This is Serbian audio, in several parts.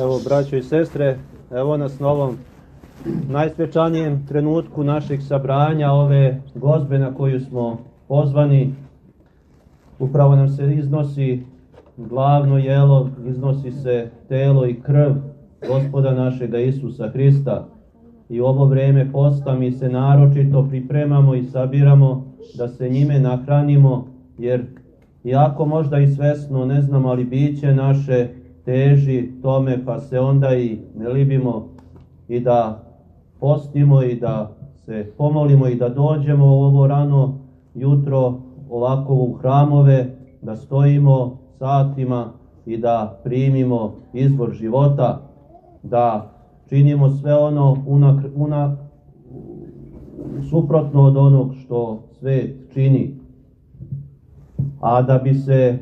Evo, braćo i sestre, evo nas na ovom najsvečanijem trenutku našeg sabranja, ove gozbe na koju smo pozvani. Upravo nam se iznosi glavno jelo, iznosi se telo i krv gospoda našega Isusa Hrista. I u ovo vreme posta mi se naročito pripremamo i sabiramo da se njime nahranimo, jer iako možda i svesno, ne znam, ali biće naše teži tome, pa se onda i ne libimo i da postimo i da se pomolimo i da dođemo ovo rano jutro ovako u hramove, da stojimo satima i da primimo izvor života, da činimo sve ono una, una, suprotno od onog što svet čini. A da bi se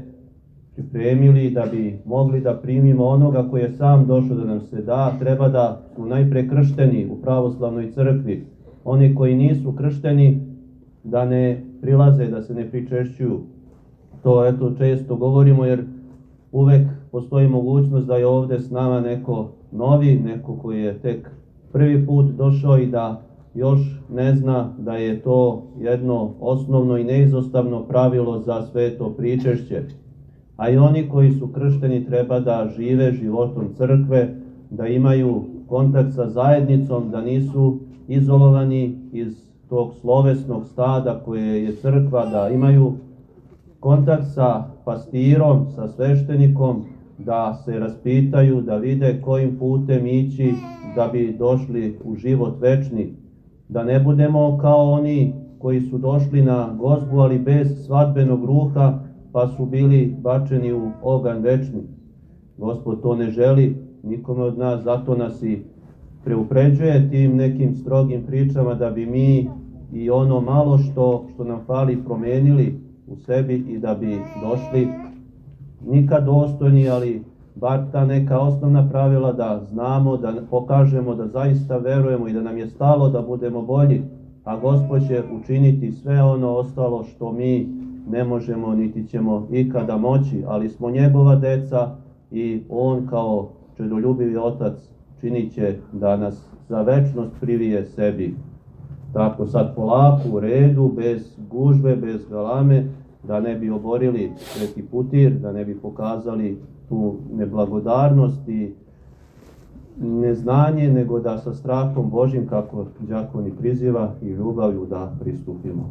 pripremili da bi mogli da primimo onoga koji je sam došao da nam se da, treba da smo najpre kršteni u pravoslavnoj crkvi. Oni koji nisu kršteni da ne prilaze, da se ne pričešćuju. To eto često govorimo jer uvek postoji mogućnost da je ovde s nama neko novi, neko koji je tek prvi put došao i da još ne zna da je to jedno osnovno i neizostavno pravilo za sveto pričešće a i oni koji su kršteni treba da žive životom crkve, da imaju kontakt sa zajednicom, da nisu izolovani iz tog slovesnog stada koje je crkva, da imaju kontakt sa pastirom, sa sveštenikom, da se raspitaju, da vide kojim putem ići da bi došli u život večni. Da ne budemo kao oni koji su došli na gozbu, ali bez svadbenog ruha, pa su bili bačeni u ogan večni. Gospod to ne želi nikome od nas, zato nas i preupređuje tim nekim strogim pričama da bi mi i ono malo što, što nam fali promenili u sebi i da bi došli nikad dostojni, ali bar ta neka osnovna pravila da znamo, da pokažemo da zaista verujemo i da nam je stalo da budemo bolji, a Gospod će učiniti sve ono ostalo što mi ne možemo niti ćemo ikada moći, ali smo njegova deca i on kao čedoljubivi otac činit će da nas za večnost privije sebi. Tako sad polako u redu, bez gužbe, bez galame, da ne bi oborili sveti putir, da ne bi pokazali tu neblagodarnost i neznanje, nego da sa strahom Božim, kako đakoni priziva i ljubavlju da pristupimo.